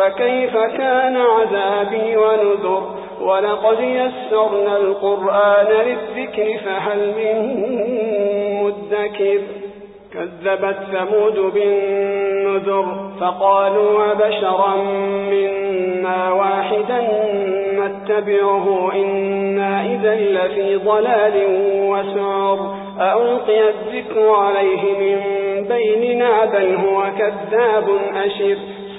فكيف كان عذابي ونذر؟ ولقد يسرنا القرآن للذكر فهل من مدكر؟ كذبت ثمود بالنذر فقالوا بشرا منا واحدا نتبعه إنا إذا لفي ضلال وسعر. ألقي الذكر عليه من بيننا بل هو كذاب أشر.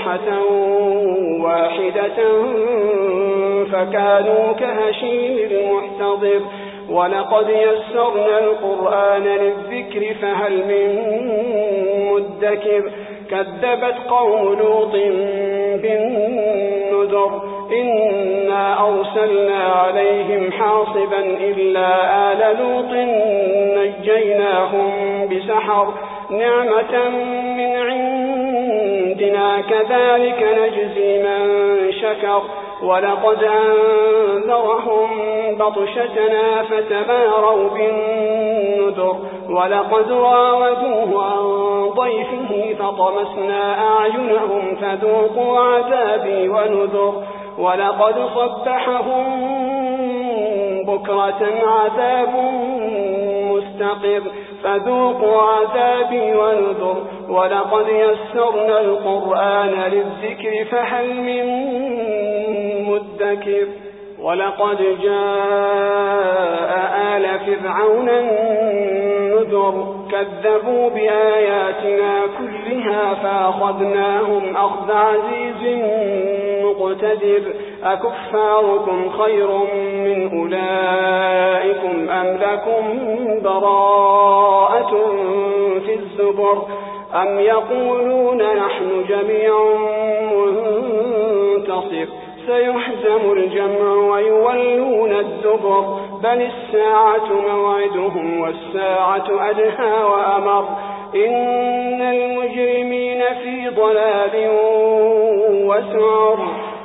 صيحة واحدة فكانوا كهشيم المحتضر. ولقد يسرنا القرآن للذكر فهل من مدكر؟ كذبت قوم لوط بالنذر. إنا أرسلنا عليهم حاصبا إلا آل لوط نجيناهم بسحر. نعمة من عندنا كذلك نجزي من شكر. ولقد أنذرهم بطشتنا فتماروا بالنذر. ولقد راودوه عن ضيفه فطمسنا أعينهم فذوقوا عذابي ونذر. ولقد صبحهم بكرة عذاب مستقر فذوقوا عذابي ونذر ولقد يسرنا القرآن للذكر فهل من مدكر؟ ولقد جاء آل فرعون النذر كذبوا بآياتنا كلها فأخذناهم أخذ عزيز مقتدر أكفاركم خير من أولئكم أم لكم براءة في الزبر؟ أم يقولون نحن جميع منتصر سيحزم الجمع ويولون الدبر. بل الساعة موعدهم والساعة أدهى وأمر. إن المجرمين في ضلال وسعر.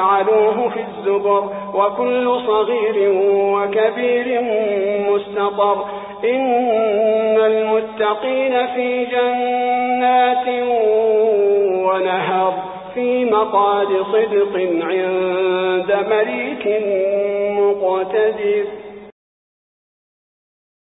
فعلوه في الزبر وكل صغير وكبير مستطر. إن المتقين في جنات ونهر في مقاد صدق عند مليك مقتدر.